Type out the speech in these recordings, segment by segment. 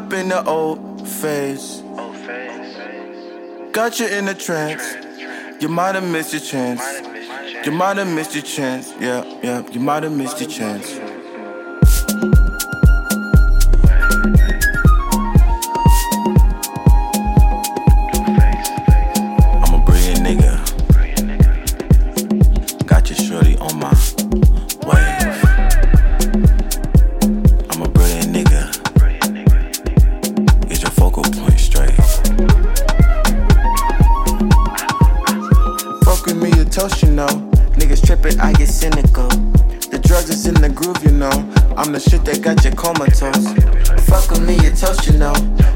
up in the old phase. Got you in a trance. You might have missed your chance. You might have missed your chance. Yeah, yeah, you might have missed your chance. I'm the shit that got you comatose. Fuck with me, you toast, you know.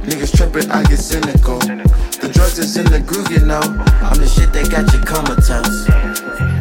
Niggas tripping, I get cynical. The drugs is in the groove, you know. I'm the shit that got you comatose.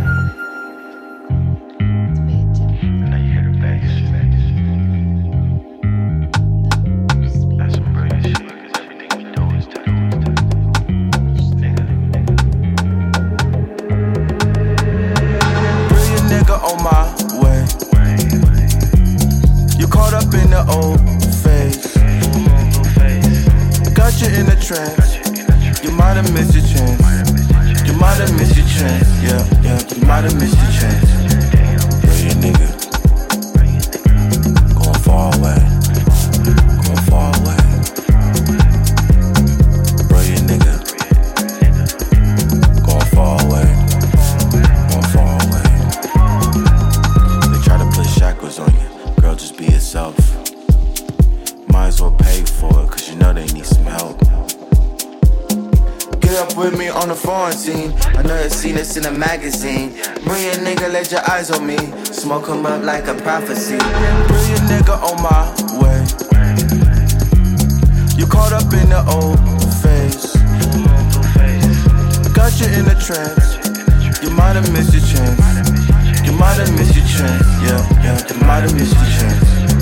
know you seen this in a magazine. Bring your nigga, let your eyes on me. Smoke him up like a prophecy. Bring your nigga on my way. You caught up in the old phase. Got you in a trance. You might have missed your chance. You might have missed your chance. Yeah, yeah, you might have missed your chance.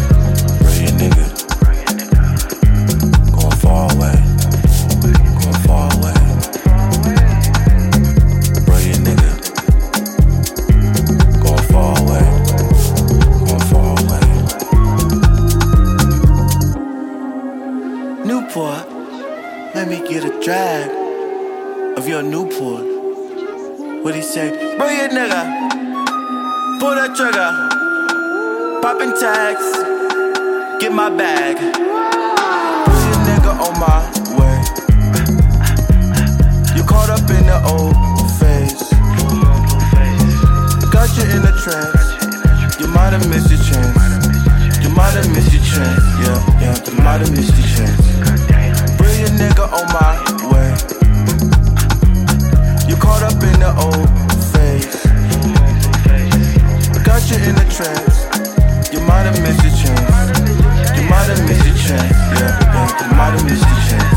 of your Newport. What he say? Bring your nigga, pull the trigger, popping tags, get my bag. Push your nigga on my way. You caught up in the old phase. Got you in the trance. You might have missed your chance. You might have missed your chance. Yeah, yeah, you might have missed your chance. Bring your nigga on my old phase. Got you in the trance. You might have missed your chance. You might have missed your chance. Yeah, yeah, you might have missed your chance.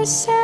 yourself.